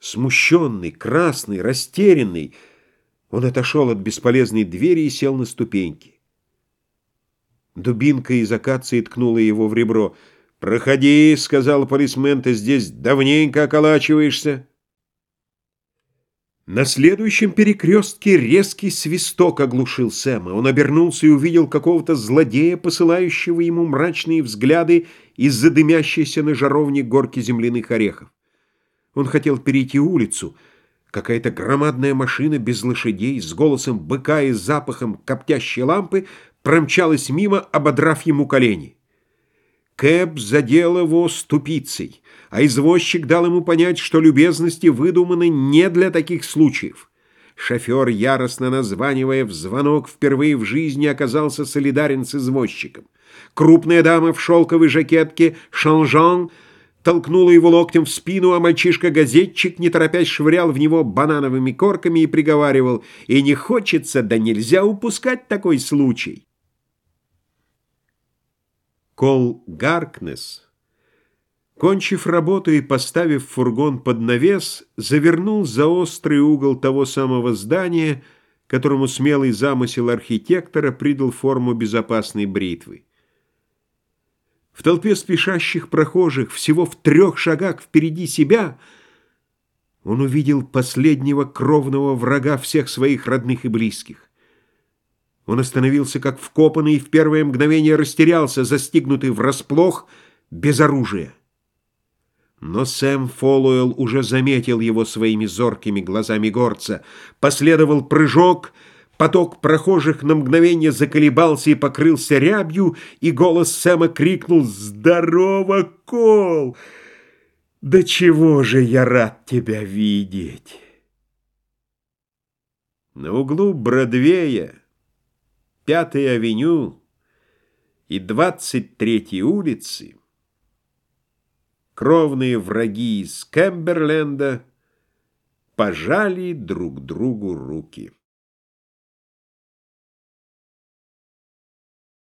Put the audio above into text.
Смущенный, красный, растерянный, он отошел от бесполезной двери и сел на ступеньки. Дубинка из акации ткнула его в ребро. «Проходи», — сказал полисмен, — «ты здесь давненько околачиваешься». На следующем перекрестке резкий свисток оглушил Сэма. Он обернулся и увидел какого-то злодея, посылающего ему мрачные взгляды из-за дымящейся на жаровне горки земляных орехов. Он хотел перейти улицу. Какая-то громадная машина без лошадей, с голосом быка и запахом коптящей лампы промчалась мимо, ободрав ему колени. Кэб задел его ступицей, а извозчик дал ему понять, что любезности выдуманы не для таких случаев. Шофер, яростно названивая в звонок, впервые в жизни оказался солидарен с извозчиком. Крупная дама в шелковой жакетке «Шанжан» толкнула его локтем в спину, а мальчишка-газетчик, не торопясь, швырял в него банановыми корками и приговаривал «И не хочется, да нельзя упускать такой случай». Кол Гаркнес, кончив работу и поставив фургон под навес, завернул за острый угол того самого здания, которому смелый замысел архитектора придал форму безопасной бритвы. В толпе спешащих прохожих, всего в трех шагах впереди себя, он увидел последнего кровного врага всех своих родных и близких. Он остановился как вкопанный и в первое мгновение растерялся, застигнутый врасплох, без оружия. Но Сэм Фолуэлл уже заметил его своими зоркими глазами горца. Последовал прыжок, поток прохожих на мгновение заколебался и покрылся рябью, и голос Сэма крикнул «Здорово, Кол! Да чего же я рад тебя видеть!» На углу Бродвея Пятой авеню и двадцать третьей улицы кровные враги из Кэмберленда пожали друг другу руки.